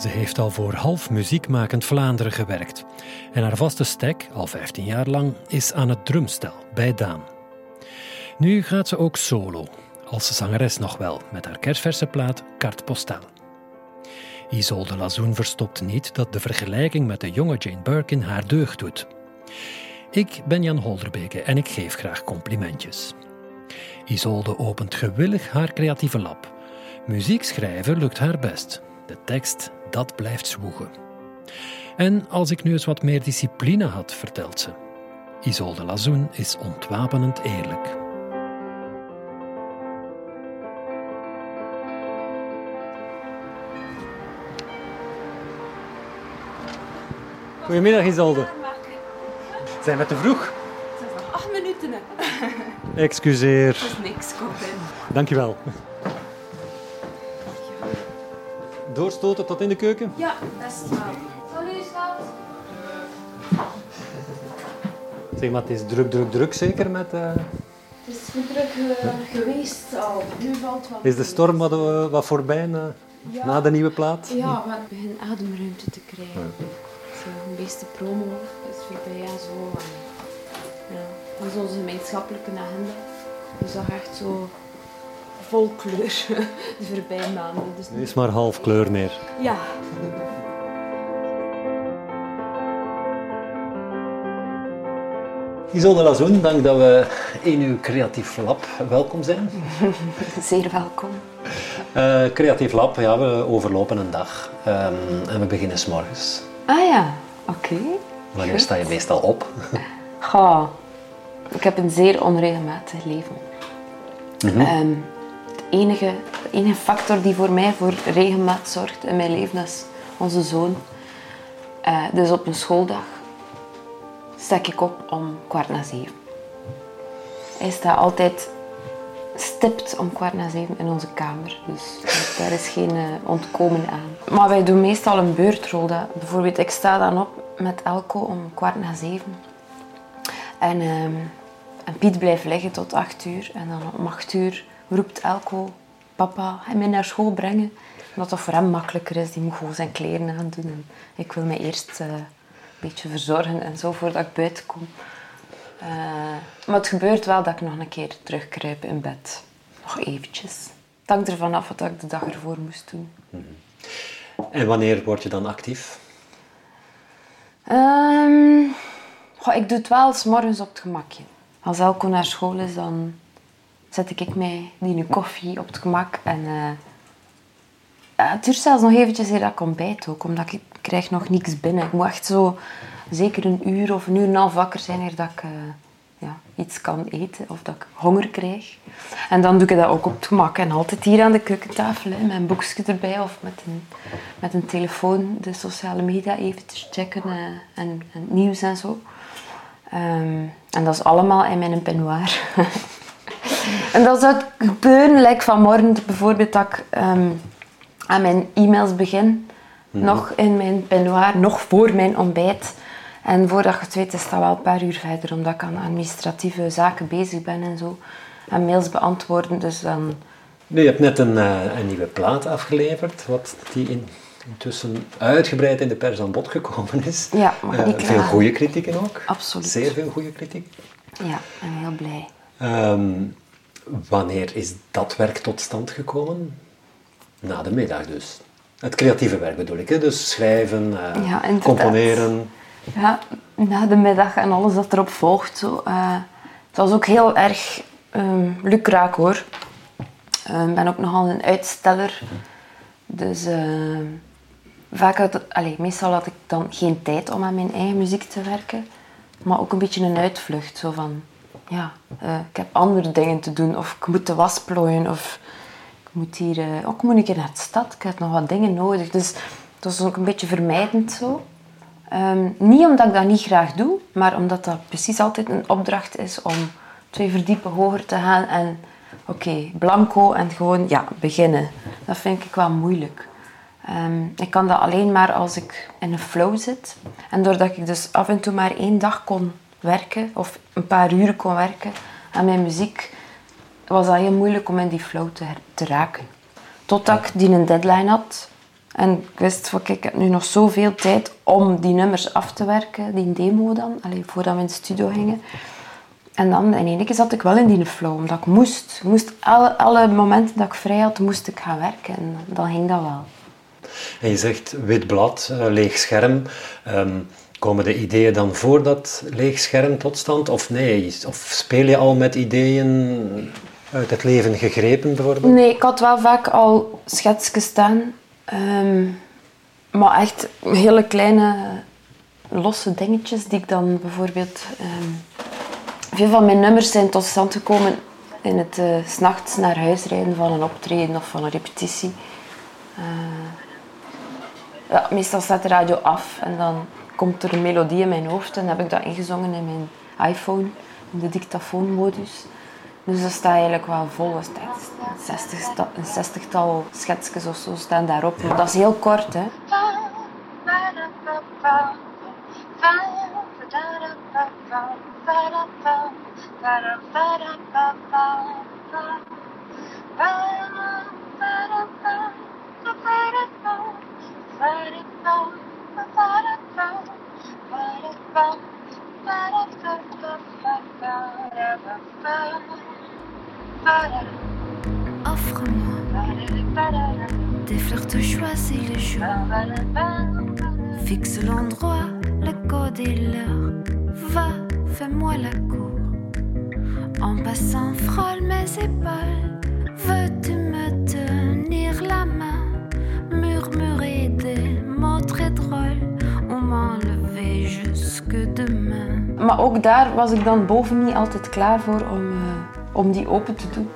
Ze heeft al voor half muziekmakend Vlaanderen gewerkt. En haar vaste stek, al 15 jaar lang, is aan het drumstel bij Daan. Nu gaat ze ook solo, als zangeres nog wel, met haar kerstverse plaat Carte Postale. Isolde Lazoen verstopt niet dat de vergelijking met de jonge Jane Birkin haar deugd doet. Ik ben Jan Holderbeke en ik geef graag complimentjes. Isolde opent gewillig haar creatieve lab. Muziek schrijven lukt haar best. De tekst, dat blijft zwoegen. En als ik nu eens wat meer discipline had, vertelt ze. Isolde Lazoen is ontwapenend eerlijk. Goedemiddag Isolde. Zijn we te vroeg? Het is nog acht minuten. Excuseer. Dat is niks, kom in. Dankjewel. Doorstoten tot in de keuken? Ja, best wel. Salut, schat. Zeg maar, het is druk, druk, druk zeker met... eh, Het is goed druk eh, geweest al. Nu valt wat. Is de storm wat, eh, wat voorbij na, Ja. na de nieuwe plaat? Ja, we beginnen ademruimte te krijgen. Zo, de meeste promo is voorbij en zo. En, ja, dat is onze gemeenschappelijke agenda. Dus dat echt zo vol kleur de voorbije maanden. Dus Er is maar half kleur meer. ja, Isolde Lazoen, dank dat we in uw Creatief Lab welkom zijn. zeer welkom. Eh, creatief Lab, ja, we overlopen een dag ehm, en we beginnen s morgens. Ah ja, oké. Wanneer Goed. sta je meestal op? Goh, ik heb een zeer onregelmatig leven. Ehm, het enige, enige factor die voor mij voor regelmaat zorgt in mijn leven is onze zoon. Eh, dus op een schooldag stek ik op om kwart na zeven. Hij staat altijd stipt om kwart na zeven in onze kamer. Dus daar is geen eh, ontkomen aan. Maar wij doen meestal een beurtrol. Dat, bijvoorbeeld, ik sta dan op met Elko om kwart na zeven. En, ehm, en Piet blijft liggen tot acht uur. En dan om acht uur roept Elko, papa, ga je mij naar school brengen? Omdat dat voor hem makkelijker is. Die moet gewoon zijn kleren aandoen. En ik wil mij eerst eh, een beetje verzorgen en zo voordat ik buiten kom. Eh, maar het gebeurt wel dat ik nog een keer terugkruip in bed. Nog eventjes. Het hangt ervan af wat ik de dag ervoor moest doen. En wanneer word je dan actief? Ehm, goh, ik doe het wel s morgens op het gemakje. Als Elko naar school is, dan zet ik mij die nu koffie op het gemak. En eh, het duurt zelfs nog eventjes eer dat ik ontbijt ook, omdat ik, krijg nog niks binnen. Ik moet echt zo zeker een uur of een uur en een half wakker zijn eer dat ik eh, ja, iets kan eten of dat ik honger krijg. En dan doe ik dat ook op het gemak. En altijd hier aan de keukentafel, hè, met een boekje erbij of met een, met een telefoon de sociale media even checken eh, en, en het nieuws en zo. Ehm, en dat is allemaal in mijn peignoir. en dat zou gebeuren, like vanmorgen bijvoorbeeld, dat ik ehm, aan mijn e-mails begin. Nog in mijn peignoir, nog voor mijn ontbijt. En voordat je het weet, is dat wel een paar uur verder, omdat ik aan administratieve zaken bezig ben en zo. En mails beantwoorden, dus dan... Nu, je hebt net een, eh, een nieuwe plaat afgeleverd, wat die in, intussen uitgebreid in de pers aan bod gekomen is. Ja, Eh, niet veel goede kritieken ook. Absoluut. Zeer veel goede kritiek. Ja, ik ben heel blij. Ehm, wanneer is dat werk tot stand gekomen? Na de middag dus. Het creatieve werk bedoel ik, hè? dus schrijven, eh, Ja, componeren. Ja, na de middag en alles dat erop volgt. Zo, eh, het was ook heel erg um, lukraak hoor. Eh, Ik ben ook nogal een uitsteller. Dus vaak had allee, meestal had ik dan geen tijd om aan mijn eigen muziek te werken. Maar ook een beetje een uitvlucht. Zo van, ja, eh, ik heb andere dingen te doen. Of ik moet de was plooien. Of ik moet hier, eh, ook moet ik naar de stad. Ik heb nog wat dingen nodig. Dus het was ook een beetje vermijdend zo. Ehm, niet omdat ik dat niet graag doe, maar omdat dat precies altijd een opdracht is om twee verdiepen hoger te gaan en oké, blanco en gewoon ja, beginnen. Dat vind ik wel moeilijk. Ehm, ik kan dat alleen maar als ik in een flow zit. En doordat ik dus af en toe maar één dag kon werken, of een paar uren kon werken aan mijn muziek, was dat heel moeilijk om in die flow te, raken. Totdat ik die een deadline had En ik wist van, ik heb nu nog zoveel tijd om die nummers af te werken, die demo dan, alleen voordat we in de studio gingen. En dan in één keer zat ik wel in die flow, omdat ik moest. Moest alle, alle momenten dat ik vrij had, moest ik gaan werken. En dan ging dat wel. En je zegt wit blad, uh, leeg scherm. Ehm, komen de ideeën dan voor dat leeg scherm tot stand? Of nee? Of speel je al met ideeën uit het leven gegrepen bijvoorbeeld? Nee, ik had wel vaak al schetsjes staan. Ehm, maar echt hele kleine losse dingetjes die ik dan bijvoorbeeld... Um, veel van mijn nummers zijn tot stand gekomen in het uh, s s'nachts naar huis rijden van een optreden of van een repetitie. Uh, ja, meestal staat de radio af en dan komt er een melodie in mijn hoofd en heb ik dat ingezongen in mijn iPhone, in de dictafoonmodus. Dus dat staat eigenlijk wel vol. Er staat een, zestigtal schetsjes of zo staan daarop. Maar dat is heel kort, hè. Offre-moi des fleurs de choisis le jour. Fixe l'endroit, le code et l'heure. Va, fais-moi la cour. En passant, frôle mes épaules. Veux-tu me tenir la main? Murmurer des très jusque demain. Maar ook daar was ik dan boven niet altijd klaar voor om, uh, om die open te doen.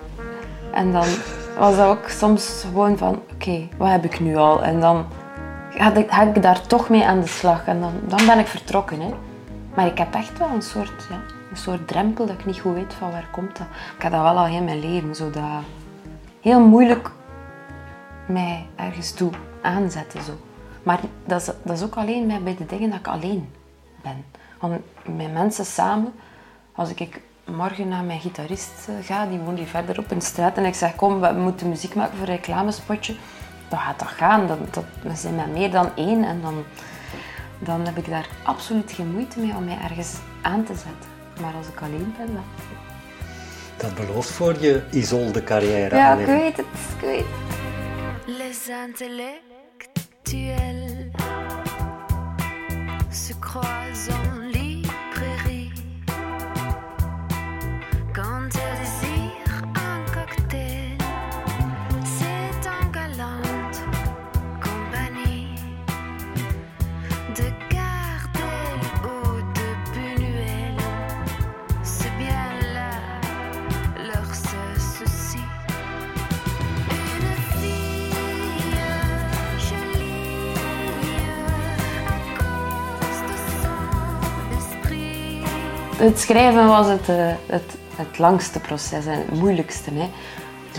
En dan was dat ook soms gewoon van, oké, wat heb ik nu al? En dan ga ik, ga ik, daar toch mee aan de slag. En dan, dan ben ik vertrokken. Hè. Maar ik heb echt wel een soort, ja, een soort drempel dat ik niet goed weet van waar komt dat. Ik heb dat wel al heel mijn leven, zo dat heel moeilijk mij ergens toe aanzetten. Zo. Maar dat is, dat is ook alleen bij de dingen dat ik alleen ben. Want met mensen samen, als ik morgen naar mijn gitarist eh, ga, die woont hier verderop in de straat, en ik zeg kom, we moeten muziek maken voor een reclamespotje, dan gaat dat gaan. Dat, dat, we zijn met meer dan één en dan, dan heb ik daar absoluut geen moeite mee om mij ergens aan te zetten. Maar als ik alleen ben, dan... Dat belooft voor je Isolde-carrière. Ja, ik weet het, ik weet het. se croisant. Het schrijven was het, uh, het, het langste proces en het moeilijkste. Hè.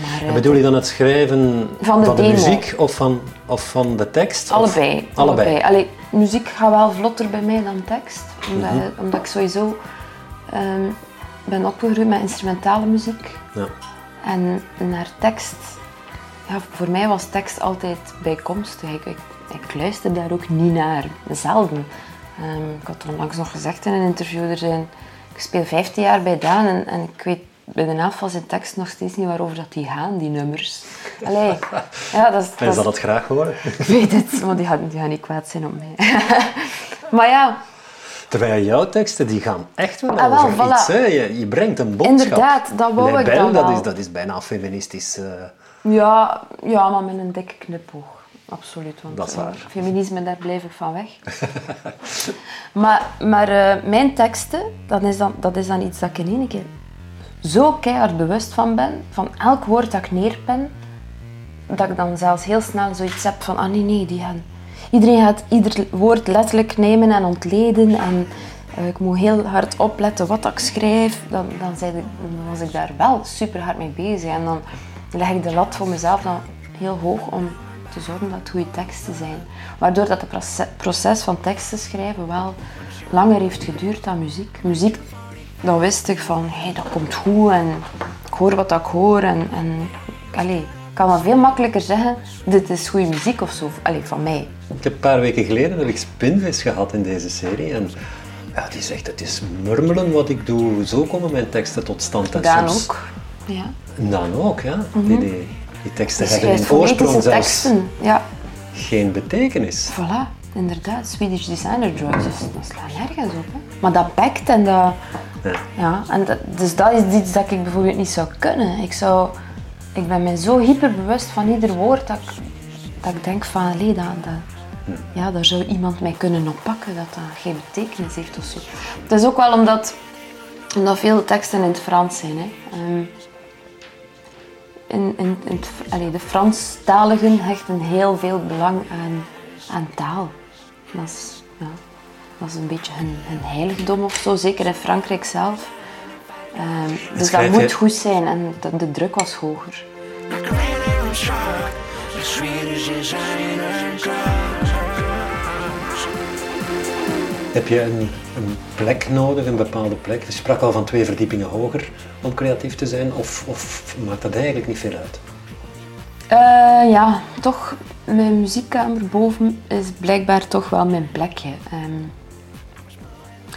Maar, uh, bedoel je dan het schrijven van de, van de muziek of van, of van de tekst? Allebei. Of? allebei. allebei. Allee, muziek gaat wel vlotter bij mij dan tekst. Omdat, mm -hmm. omdat ik sowieso um, ben opgegroeid met instrumentale muziek. Ja. En naar tekst, ja, voor mij was tekst altijd bijkomstig. Ik, ik, ik luister daar ook niet naar, zelden. Um, ik had onlangs nog gezegd in een interview, er zijn ik speel 15 jaar bij Daan en, en ik weet bij de helft van zijn tekst nog steeds niet waarover dat die gaan, die nummers. Allee, ja, dat is, Hij zal het graag horen. Ik weet het, maar die gaan, die gaan niet kwaad zijn op mij. maar ja... Terwijl jouw teksten die gaan echt wel ah, over voilà. iets. Hè? Je, je, brengt een boodschap. Inderdaad, dat wou ik dan dat is, dat is bijna feministisch. Uh... Ja, ja, maar met een dikke knipoog absoluut. Want dat is waar. feminisme, daar blijf ik van weg. maar maar uh, mijn teksten, dat is, dan, dat is dan iets dat ik in één keer zo keihard bewust van ben. Van elk woord dat ik neerpen, dat ik dan zelfs heel snel zoiets heb van, ah nee, nee, die gaan... Iedereen gaat ieder woord letterlijk nemen en ontleden en uh, ik moet heel hard opletten wat ik schrijf. Dan, dan, zei dan was ik daar wel super hard mee bezig en dan leg ik de lat voor mezelf dan heel hoog om te zorgen dat het goede teksten zijn. Waardoor dat het proces van teksten schrijven wel langer heeft geduurd dan muziek. Muziek, dan wist ik van, hey, dat komt goed en ik hoor wat ik hoor. En, en allez, kan wel veel makkelijker zeggen, dit is goede muziek of zo. Allee, van mij. Ik heb een paar weken geleden heb ik Spinvis gehad in deze serie. En ja, die zegt, het is murmelen wat ik doe. Zo komen mijn teksten tot stand. En Daan ook. Ja. Daan ook, ja. die, die, die, teksten hebben in oorsprong zelfs teksten. Ja. geen betekenis. Voilà, inderdaad. Swedish Designer Drugs, dus dat slaat nergens op. Hè. Maar dat bekt en dat... Ja. ja en dat, dus dat is iets dat ik bijvoorbeeld niet zou kunnen. Ik zou ik ben mij zo hyperbewust van ieder woord dat ik, dat ik denk van, allee, dat, dat, ja, daar zou iemand mij kunnen oppakken, dat dat geen betekenis heeft of zo. Het is ook wel omdat, omdat veel teksten in het Frans zijn. Hè. Ehm, in, in, in allee, de Franstaligen hechten heel veel belang aan, aan taal. Dat is, ja, dat is een beetje hun, hun heiligdom of zo, zeker in Frankrijk zelf. Um, dus dat moet goed zijn en de, de druk was hoger. Heb je een, een, plek nodig, een bepaalde plek? Je sprak al van twee verdiepingen hoger om creatief te zijn, of, of maakt dat eigenlijk niet veel uit? Uh, ja, toch, mijn muziekkamer boven is blijkbaar toch wel mijn plekje. Um,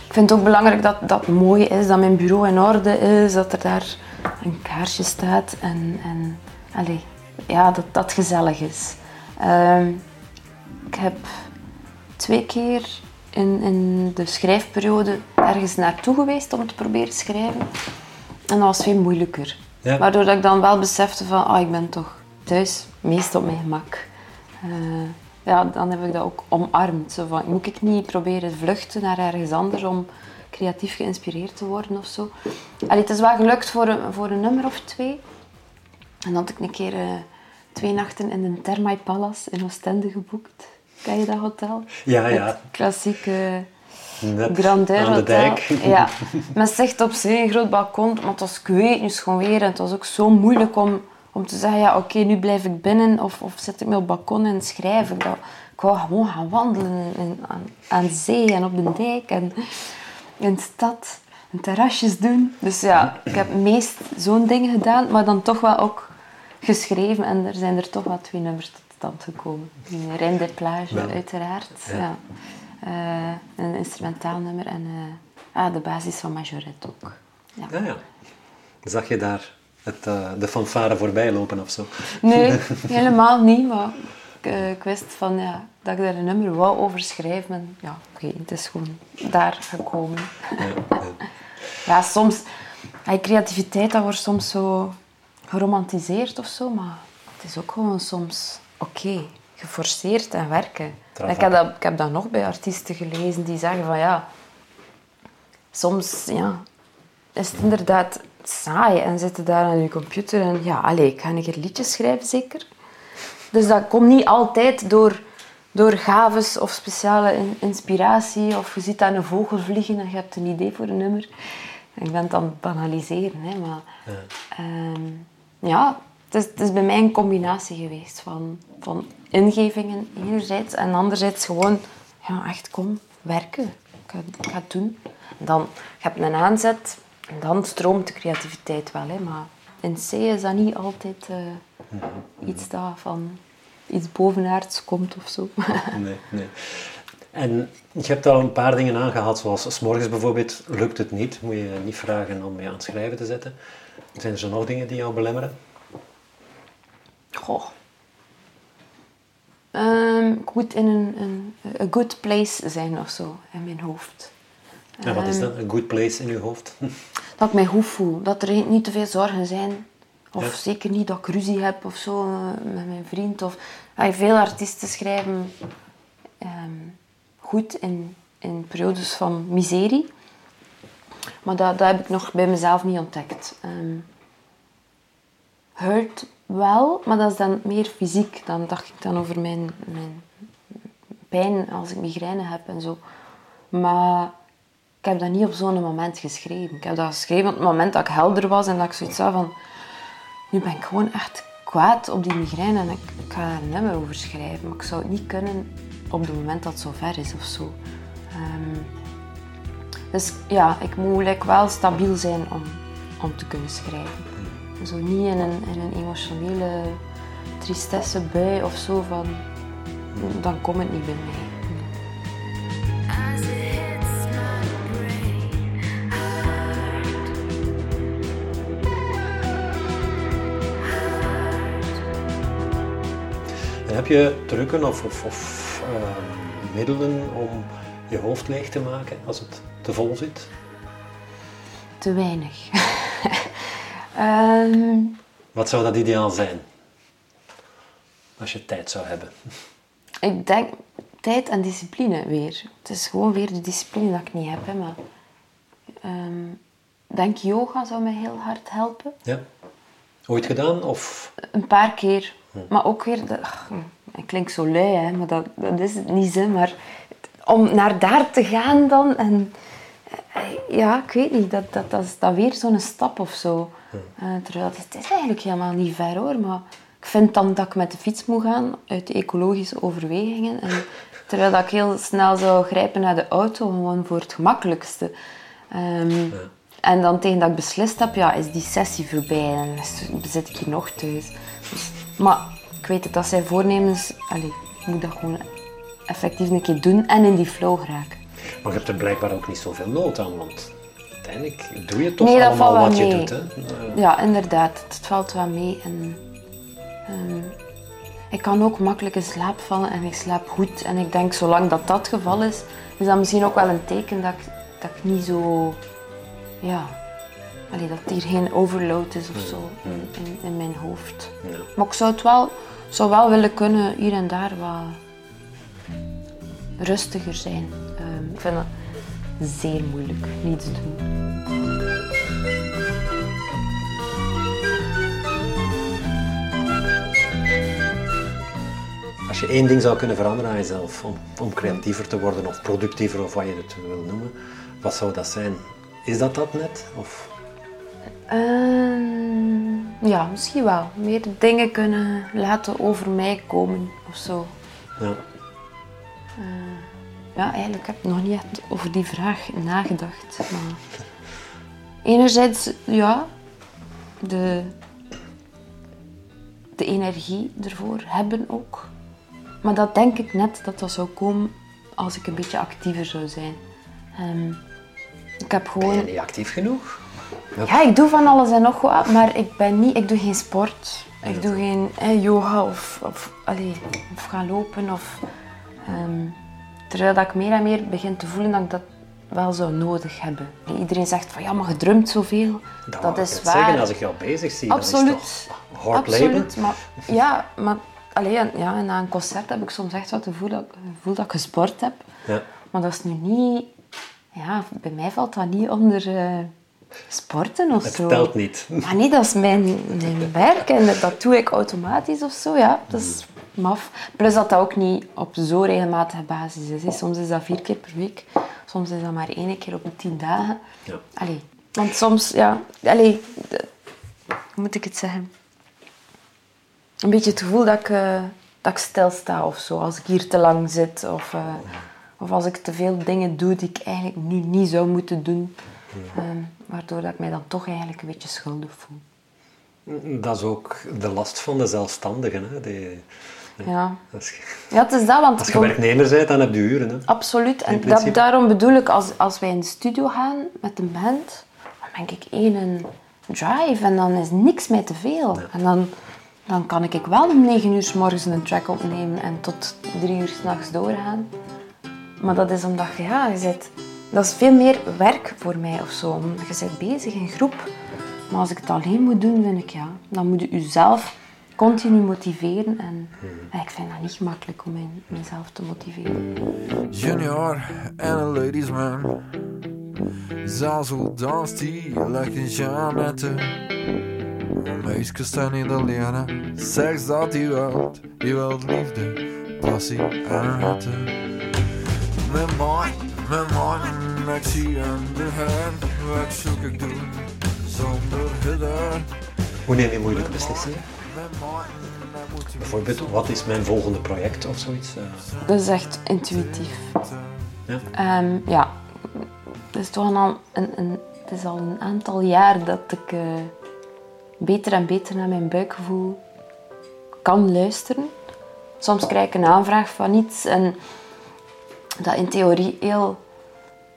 ik vind het ook belangrijk dat dat mooi is, dat mijn bureau in orde is, dat er daar een kaarsje staat en, en allez, ja, dat dat gezellig is. Uh, ik heb twee keer in, in de schrijfperiode ergens naartoe geweest om te proberen schrijven. En dat was veel moeilijker. Ja. Waardoor dat ik dan wel besefte van, ah, ik ben toch thuis, meest op mijn gemak. Uh, ja, dan heb ik dat ook omarmd. Zo van, moet ik niet proberen vluchten naar ergens anders om creatief geïnspireerd te worden of zo. Allee, het is wel gelukt voor een, voor een nummer of twee. En dan had ik een keer uh, twee nachten in de Thermae Palace in Oostende geboekt. Ken je dat hotel? Ja, ja. Het klassieke Grandeur aan de dijk. Ja, met zicht op zee, een groot balkon. Maar het was, ik weet nu gewoon weer, en het was ook zo moeilijk om om te zeggen, ja, oké, nu blijf ik binnen of, of zet ik me op het balkon en schrijf. Ik, dat, ik wou gewoon gaan wandelen in, aan, aan zee en op de dijk en in de stad. En terrasjes doen. Dus ja, ik heb meest zo'n dingen gedaan, maar dan toch wel ook geschreven. En er zijn er toch wel twee nummers stand gekomen. Rijn de Plage, uiteraard. Ja. Uh, een instrumentaal nummer en uh, ah, de basis van Majorette ook. Ja. ja, ja. Zag je daar het, uh, de fanfare voorbij lopen of zo? Nee, helemaal niet. Maar ik, ik, wist van, ja, dat ik daar een nummer wou over schrijven. En ja, oké, het is gewoon daar gekomen. Ja, ja. ja soms... creativiteit, dat wordt soms zo geromantiseerd of zo. Maar het is ook gewoon soms oké. geforceerd en werken. ik, heb dat, ik heb dat nog bij artiesten gelezen die zeggen van ja... Soms ja, is het inderdaad saai en zitten daar aan je computer en ja, allez, ik ga een keer liedjes schrijven zeker. Dus dat komt niet altijd door, door gaves of speciale inspiratie of je ziet aan een vogel vliegen en je hebt een idee voor een nummer. Ik ben het aan het banaliseren, hè, maar ja, ehm, ja het, is, bij mij een combinatie geweest van, van ingevingen enerzijds en anderzijds gewoon ja, echt kom werken. Ik ga, het doen. En dan heb je een aanzet en dan stroomt de creativiteit wel, hè, maar in C is dat niet altijd uh, iets dat van iets bovenaards komt of zo. nee, nee. En je hebt al een paar dingen aangehaald, zoals s morgens bijvoorbeeld lukt het niet, moet je niet vragen om je aan het schrijven te zetten. Zijn er zo nog dingen die jou belemmeren? Goh. Um, ik moet in een, een a good place zijn of zo, in mijn hoofd. En wat is ehm, dat, een good place in je hoofd? dat ik mij goed voel. Dat er niet te veel zorgen zijn. Of zeker niet dat ik ruzie heb of zo eh, met mijn vriend. Of, veel artiesten schrijven ehm, goed in, in periodes van miserie. Maar dat, dat heb ik nog bij mezelf niet ontdekt. Um, hurt wel, maar dat is dan meer fysiek. Dan dacht ik dan over mijn, mijn pijn als ik migraine heb en zo. Maar ik heb dat niet op zo'n moment geschreven. Ik heb dat geschreven op het moment dat ik helder was en dat ik zoiets had van... Nu ben ik gewoon echt kwaad op die migraine en ik, ga er een nummer over schrijven. Maar ik zou het niet kunnen op het moment dat het zo ver is of zo. Um, dus ja, ik moet wel stabiel zijn om, om te kunnen schrijven. Zo niet in een, in een emotionele tristesse bui of zo van, dan komt het niet bij mij. Heb je trucken of, of, of eh, middelen om je hoofd leeg te maken als het te vol zit? Te weinig. Ehm, Wat zou dat ideaal zijn? Als je tijd zou hebben. ik denk tijd en discipline weer. Het is gewoon weer de discipline dat ik niet heb. Hè, maar, ik denk yoga zou mij heel hard helpen. Ja. Ooit gedaan? Of Een paar keer. Maar ook weer, de, ach, ik klink zo lui, hè, maar dat, dat is het niet. Hè, maar om naar daar te gaan dan en eh, ja, ik weet niet, dat, dat, dat is dan weer zo'n stap of zo. Eh, terwijl het, is eigenlijk helemaal niet ver hoor, maar ik vind dan dat ik met de fiets moet gaan uit de ecologische overwegingen. En, terwijl dat ik heel snel zou grijpen naar de auto, gewoon voor het gemakkelijkste. Ehm, En dan tegen dat ik beslist heb, ja, is die sessie voorbij en zit ik hier nog thuis. Dus, maar ik weet het, dat zijn voornemens, ik moet dat gewoon effectief een keer doen en in die flow geraken. Maar je hebt er blijkbaar ook niet zoveel nood aan, want uiteindelijk doe je toch Nee, allemaal valt wel wat je mee. doet. Hè? Ja, inderdaad. Het valt wel mee. En, ehm, ik kan ook makkelijk in slaap vallen en ik slaap goed. En ik denk, zolang dat dat het geval is, is dat misschien ook wel een teken dat ik, dat ik niet zo... Ja... Allee, dat hier geen overload is of zo in, in, in mijn hoofd. Ja. Maar ik zou het wel, zou wel willen kunnen hier en daar wat rustiger zijn. Ehm, ik vind dat zeer moeilijk, niets doen. Als je één ding zou kunnen veranderen aan jezelf, om, om creatiever te worden of productiever of wat je het wil noemen, wat zou dat zijn? Is dat dat net? Of Ehm, ja, misschien wel. Meer dingen kunnen laten over mij komen of zo. ja. Ja, eigenlijk heb ik nog niet echt over die vraag nagedacht. Maar enerzijds, ja, de, de energie ervoor hebben ook. Maar dat denk ik net dat dat zou komen als ik een beetje actiever zou zijn. Ehm, ik heb Ben je gewoon... niet actief genoeg? Ja, ik doe van alles en nog wat, maar ik ben niet, ik doe geen sport. Ik doe geen eh, yoga of, of, allee, of gaan lopen. Of, ehm, terwijl dat ik meer en meer begin te voelen dat ik dat wel zou nodig hebben. Iedereen zegt van ja, maar je drumt zoveel. Dat, is waar. Zeggen, als ik jou bezig zie, Absoluut. dan hard Absoluut. Maar, ja, maar allee, en- ja, na een concert heb ik soms echt wat het gevoel dat, gevoel dat ik gesport heb. Ja. Maar dat is nu niet... Ja, bij mij valt dat niet onder eh, sporten of Het zo. telt niet. Maar nee, dat is mijn, mijn werk en dat, dat doe ik automatisch of zo. Ja, dat is maf. Plus dat dat ook niet op zo regelmatige basis is. hè. Soms is dat vier keer per week. Soms is dat maar één keer op de tien dagen. Ja. Allee, want soms, ja... Allee, de- hoe moet ik het zeggen? Een beetje het gevoel dat ik, eh, dat ik stilsta of zo. Als ik hier te lang zit. Of, eh, of als ik te veel dingen doe die ik eigenlijk nu niet zou moeten doen. Ehm, waardoor dat ik mij dan toch eigenlijk een beetje schuldig voel. Dat is ook de last van de zelfstandigen. Hè? Die, Ja, als, je, ja het is dat, want als je werknemer bent, dan heb je uren. Hè? absoluut. En dat, daarom bedoel ik, als, als wij in de studio gaan met een band, dan ben ik één een drive en dan is niks mij te veel. En dan, dan kan ik wel om negen uur s morgens een track opnemen en tot drie uur s'nachts doorgaan. Maar dat is omdat je, ja, je zit, dat is veel meer werk voor mij of zo. Je bent bezig in groep. Maar als ik het alleen moet doen, vind ik ja, dan moet je jezelf continu motiveren. En ja, ik vind dat niet gemakkelijk om mijn- mezelf te motiveren. Junior en een ladies man. Zazel danst die lekker Jeannette. Een meisje staat niet alleen. Zegt dat hij wilt, hij wilt liefde, passie en hitte. Mijn man, mijn man, ik zie in de hand. Wat zoek ik doen zonder hitte? Hoe neem je moeilijke beslissingen? Bijvoorbeeld, wat is mijn volgende project of zoiets? Eh, Dat is echt intuïtief. ja? Ehm, ja, het is toch al een, een, het is al een aantal jaar dat ik eh, beter en beter naar mijn buikgevoel kan luisteren. Soms krijg ik een aanvraag van iets en dat in theorie heel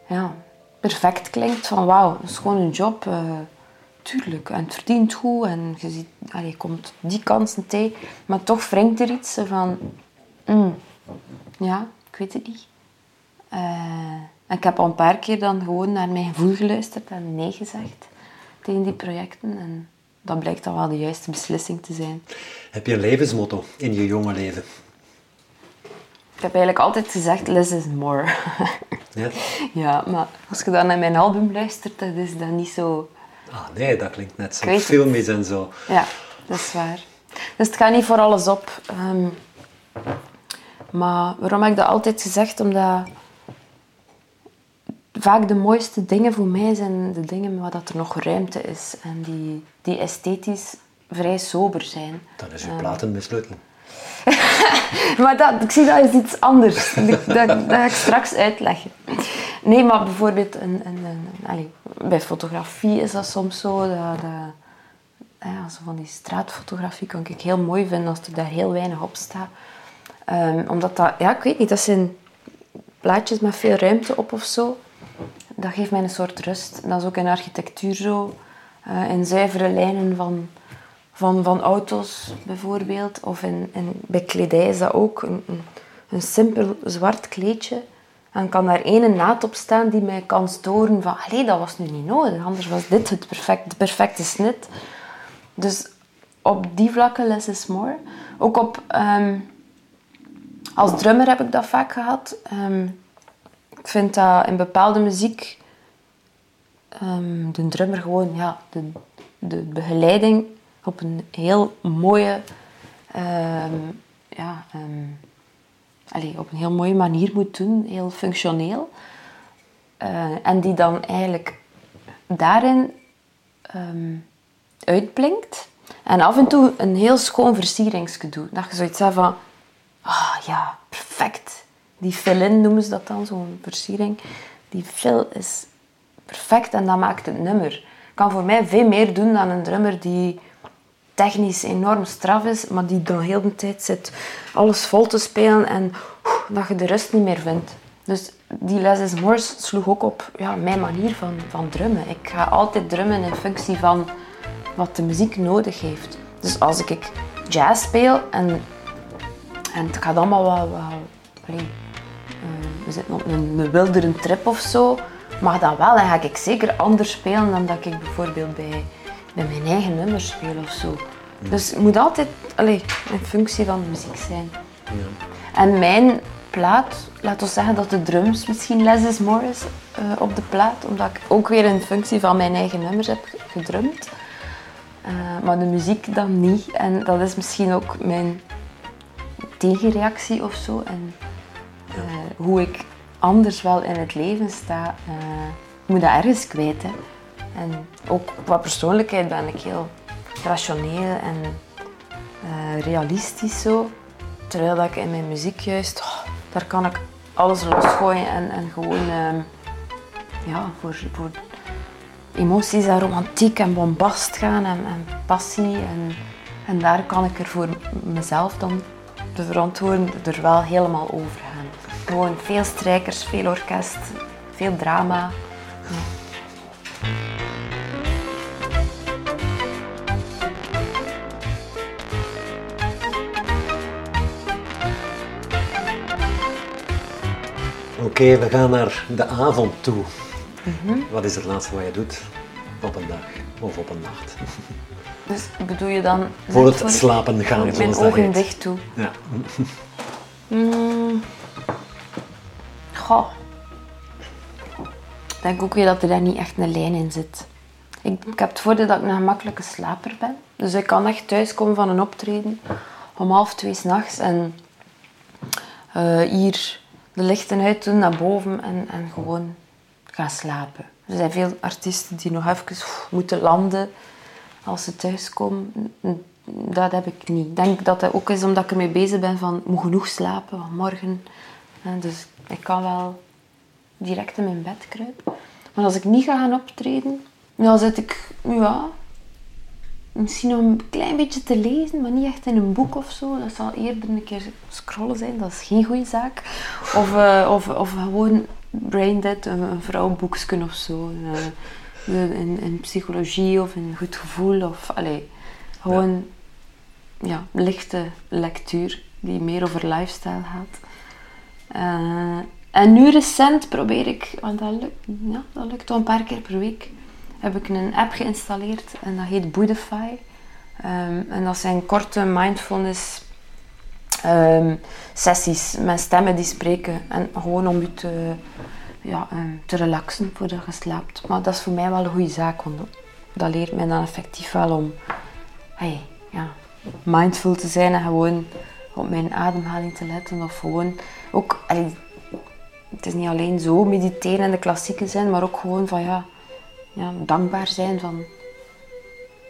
ja, perfect klinkt. Van wauw, dat is gewoon een job. Uh, tuurlijk, en het verdient goed en je, ziet, allee, je komt die kansen tegen. Maar toch wringt er iets van... Mm, ja, ik weet het niet. Uh, ik heb al een paar keer dan gewoon naar mijn gevoel geluisterd en nee gezegd tegen die projecten. En dat blijkt dan wel de juiste beslissing te zijn. Heb je een levensmotto in je jonge leven? Ik heb eigenlijk altijd gezegd, less is more. Ja? ja, maar als je dan naar mijn album luistert, dat is dat niet zo... Ah nee, dat klinkt net zo filmisch en zo. Ja, dat is waar. Dus het gaat niet voor alles op. Ehm, maar waarom heb ik dat altijd gezegd? Omdat vaak de mooiste dingen voor mij zijn de dingen waar dat er nog ruimte is en die, die esthetisch vrij sober zijn. Dan is je um, platen mislukken. maar dat, ik zie dat als iets anders. dat, dat, ga ik straks uitleggen. Nee, maar bijvoorbeeld een, een, een, allez, bij fotografie is dat soms zo. Dat, zo van die straatfotografie kan ik heel mooi vinden als er daar heel weinig op staat. Um, omdat dat, ja, ik weet niet, dat zijn plaatjes met veel ruimte op of zo dat geeft mij een soort rust. Dat is ook in architectuur zo. Uh, in zuivere lijnen van, van, van auto's bijvoorbeeld. Of in, in, bij kledij is dat ook. Een, een simpel zwart kleedje. En kan daar één naad op staan die mij kan storen van... Allee, dat was nu niet nodig. Anders was dit het de perfecte snit. Dus op die vlakken less is more. Ook op... Um, als drummer heb ik dat vaak gehad. Um, ik vind dat in bepaalde muziek um, de drummer gewoon ja, de, de begeleiding op een heel mooie, ja, allez, op een heel mooie manier moet doen, heel functioneel. Uh, en die dan eigenlijk daarin uitblinkt. En af en toe een heel schoon versieringsgedoe. Dat je zoiets hebt van, ah ja, perfect die fill-in noemen ze dat dan, zo'n versiering. Die fill is perfect en dat maakt het nummer. Kan voor mij veel meer doen dan een drummer die technisch enorm straf is, maar die dan heel de tijd zit alles vol te spelen en dat je de rust niet meer vindt. Dus die Les is Morse sloeg ook op ja, mijn manier van, van drummen. Ik ga altijd drummen in functie van wat de muziek nodig heeft. Dus als ik jazz speel en, en het gaat allemaal wel, wel we zitten op een, een trip of zo, mag dat wel. En ga ik zeker anders spelen dan dat ik bijvoorbeeld bij, bij mijn eigen nummers speel of zo. Dus het moet altijd allez, in functie van de muziek zijn. Ja. En mijn plaat, laten we zeggen dat de drums misschien less is more is uh, op de plaat, omdat ik ook weer in functie van mijn eigen nummers heb gedrumd. Uh, maar de muziek dan niet. En dat is misschien ook mijn tegenreactie of zo. En uh, hoe ik anders wel in het leven sta, moet dat ergens kwijt. Hè. En ook qua persoonlijkheid ben ik heel rationeel en uh, realistisch zo. Terwijl dat ik in mijn muziek juist, oh, daar kan ik alles losgooien en, en gewoon uh, ja, voor, voor emoties en romantiek en bombast gaan en, en passie. En, en daar kan ik er voor mezelf dan te verantwoorden er wel helemaal over gaan. Gewoon veel strijkers, veel orkest, veel drama. Oké, we gaan naar de avond toe. Wat is het laatste wat je doet op een dag of op een nacht? Dus bedoel je dan... Voor het slapen gaan, Met mijn ogen dicht toe. Ja. Mm. Goh. Ik denk ook weer dat er daar niet echt een lijn in zit. Ik, ik heb het voordeel dat ik een gemakkelijke slaper ben. Dus ik kan echt thuiskomen van een optreden om half twee s'nachts en uh, hier de lichten uit doen naar boven en, en gewoon gaan slapen. Er zijn veel artiesten die nog even moeten landen als ze thuiskomen. Dat heb ik niet. Ik denk dat dat ook is omdat ik ermee bezig ben van moet genoeg slapen, want morgen... Dus ik kan wel direct in mijn bed kruipen. Maar als ik niet ga gaan optreden, dan zit ik, ja, misschien nog een klein beetje te lezen, maar niet echt in een boek of zo. Dat zal eerder een keer scrollen zijn, dat is geen goede zaak. Of, uh, of, of gewoon braindead, een, een vrouwenboekje of zo. Uh, in, in, psychologie of in goed gevoel. Of, allee, gewoon ja. lichte lectuur die meer over lifestyle gaat. En nu recent probeer ik, want dat lukt, ja, dat lukt wel een paar keer per week, heb ik een app geïnstalleerd en dat heet Buddhify. Um, en dat zijn korte mindfulness um, sessies met stemmen die spreken. En gewoon om je te, ja, um, te relaxen voordat je slaapt. Maar dat is voor mij wel een goede zaak, want dat leert mij dan effectief wel om hey, ja, mindful te zijn en gewoon op mijn ademhaling te letten. Of gewoon ook, het is niet alleen zo mediteren en de klassieke zijn, maar ook gewoon van ja, ja dankbaar zijn van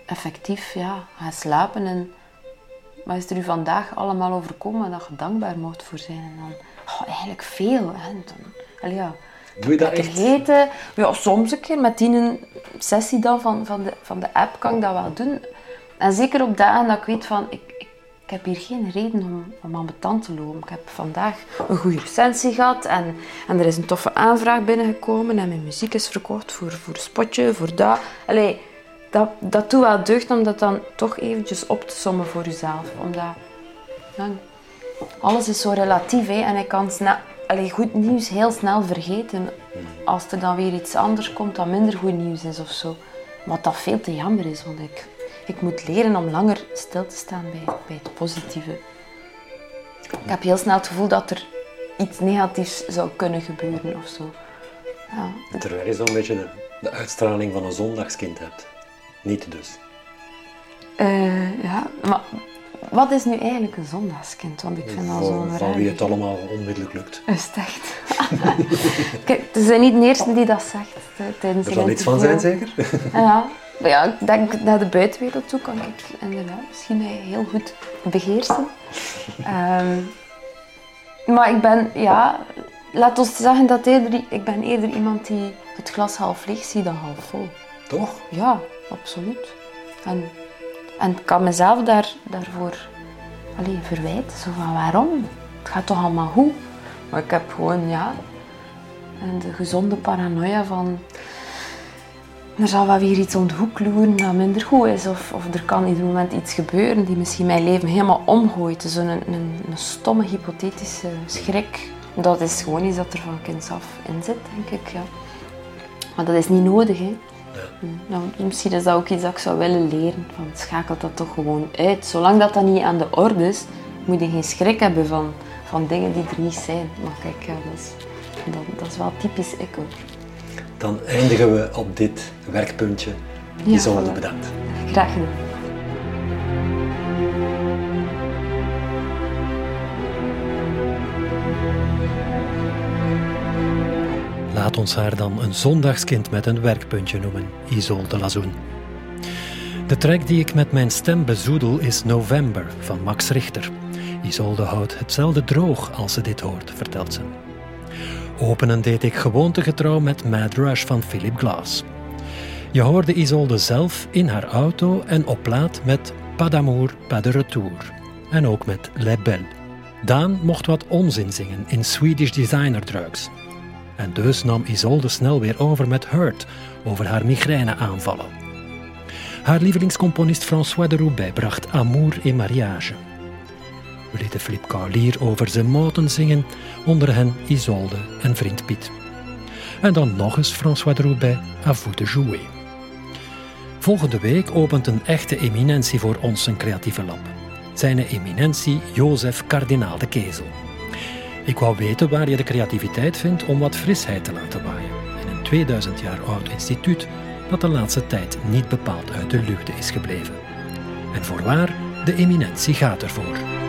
effectief, ja, gaan slapen en wat is er u vandaag allemaal overkomen dat je dankbaar mocht voor zijn? En dan, oh, eigenlijk veel. Hè. Dan, allee, ja, Doe je dat echt? Eten, ja, soms een keer met die een sessie dan van, van, de, van de app kan ik dat wel doen. En zeker op dagen dat ik weet van, ik heb hier geen reden om, om aan betand te lopen. Ik heb vandaag een goede recensie gehad en, en er is een toffe aanvraag binnengekomen en mijn muziek is verkocht voor, voor spotje, voor dat. Allee, dat, dat doet wel deugd om dat dan toch eventjes op te sommen voor jezelf. Omdat alles is zo relatief hè, en ik kan snel, allee, goed nieuws heel snel vergeten als er dan weer iets anders komt dat minder goed nieuws is of zo. Wat dat veel te jammer is, want ik, ik moet leren om langer stil te staan bij, bij het positieve. Ik heb heel snel het gevoel dat er iets negatiefs zou kunnen gebeuren of zo. Ja. Terwijl je zo'n beetje de, de uitstraling van een zondagskind hebt. Niet dus. Uh, ja, maar wat is nu eigenlijk een zondagskind? Want ik vind dat zo'n raar... Van wie het allemaal onmiddellijk lukt. Is het echt? Kijk, het is niet de eerste die dat zegt tijdens Er zal iets van zijn, zeker? ja. Ja, ik denk naar de buitenwereld toe kan ik inderdaad misschien heel goed beheersen. um, maar ik ben, ja, laat ons zeggen dat eerder, ik ben eerder iemand die het glas half leeg ziet dan half vol. Toch? Ja, absoluut. En, en ik kan mezelf daar, daarvoor allee, verwijten. Zo van waarom? Het gaat toch allemaal goed? Maar ik heb gewoon, ja, de gezonde paranoia van er zal wel weer iets om de hoek loeren dat minder goed is. Of, of er kan ieder moment iets gebeuren die misschien mijn leven helemaal omgooit. Zo'n een, een, een, stomme hypothetische schrik. Dat is gewoon iets dat er van kinds af in zit, denk ik. Ja. Maar dat is niet nodig. Hè. Ja. Nou, misschien is dat ook iets dat ik zou willen leren. Van, schakel dat toch gewoon uit. Zolang dat, dat niet aan de orde is, moet je geen schrik hebben van, van dingen die er niet zijn. Maar kijk, ja, dat, is, dat, dat is wel typisch ik hoor. Dan eindigen we op dit werkpuntje. Isolde, ja, bedankt. Graag gedaan. Laat ons haar dan een zondagskind met een werkpuntje noemen, Isolde Lazoen. De track die ik met mijn stem bezoedel is November van Max Richter. Isolde houdt hetzelfde droog als ze dit hoort, vertelt ze. Openen deed ik gewoontegetrouw met Mad Rush van Philip Glass. Je hoorde Isolde zelf in haar auto en op plaat met Pas d'amour, pas de retour. En ook met Les Belles. Daan mocht wat onzin zingen in Swedish Designer Drugs. En dus nam Isolde snel weer over met Hurt over haar migraineaanvallen. Haar lievelingscomponist François de Roubaix bracht Amour et Mariage. We lieten Philippe Kaulier over zijn moten zingen, onder hen Isolde en vriend Piet. En dan nog eens François de Roubaix, à vous de jouer. Volgende week opent een echte eminentie voor ons een creatieve lab. Zijn eminentie Jozef Kardinaal de Kezel. Ik wou weten waar je de creativiteit vindt om wat frisheid te laten waaien. In een 2000 jaar oud instituut dat de laatste tijd niet bepaald uit de lucht is gebleven. En voorwaar, de eminentie gaat ervoor.